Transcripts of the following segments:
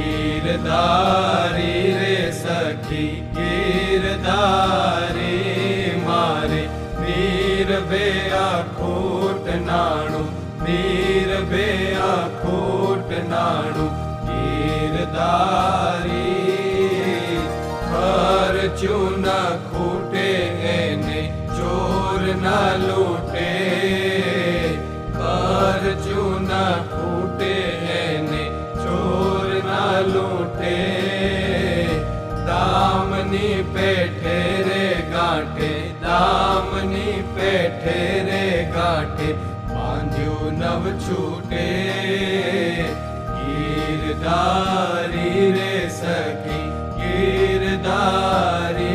गिरदारी रे सखी, गिरदारी मारे। नीर बे आखोट नाणू नीर बे आखोट नाणू। गिरदारी हर चूना खूटे एने, चोर ना लूटे। पर चूना खूटे दामनी पे ठेरे गांठे, दामनी पे ठेरे गांठे, बांध्यो नव छूटे। गिरदारी रे सखी, गिरदारी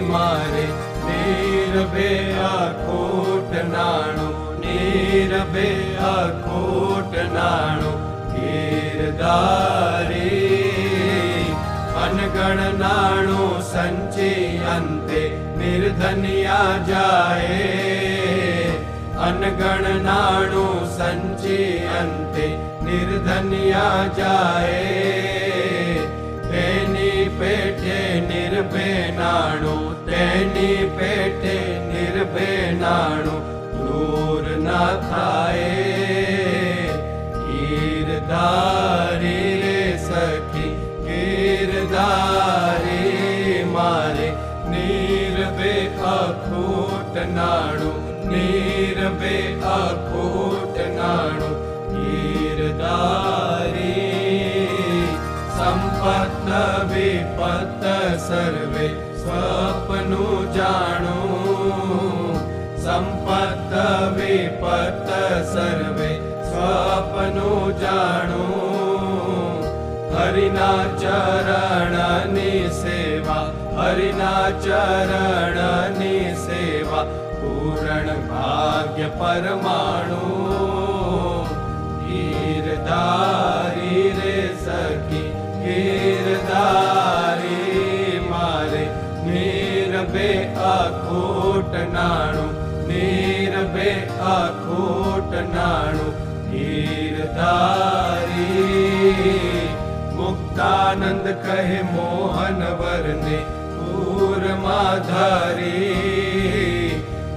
मारे। नीर नीरबे अखोट नाणो, नीरबे अखोट नाणो, गिरदारी निर्धनिया जाए अनगण नाणु सञ्चयन्ते निर्धनिया जाए तेनी पेटे निर्भे नाणु तेनी पेटे निर्भे नाणु दूर न थाए थाये रे सखी कीर्धार नाण निरवे अकोट नाणु निर्दारि सम्पत् पत सर्वे स्वपनो जाणो। संपदवे पत सर्वे स्वपनो जाणो। हरिनाचरणसे हरिना चरणनि सेवा पूरण भाग्य परमाणु। कीर् रे सखी कीर मारे नीर बे अखोट नाणु निर बे अखोट नाणु। कीर् तारी मुक्तानन्द कहे मोहनवर ब्रह्माधारी,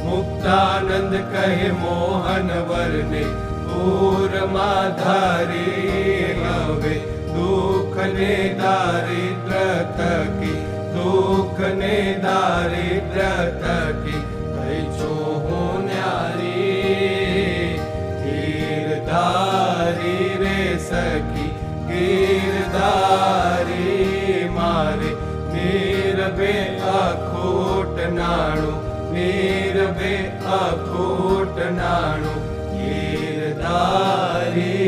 मुक्तानंद कहे, मोहन वरने पूर माधारी हवे दुख ने दारिद्र थकी दुख ने दारिद्र थकी कैचो हो न्यारी रे सखी गिरधारी मारे मेरे રે સખી ગીરધારી મારે નીરબે અખોટ નાણું નીરબે અખોટ નાણું ગીરધારી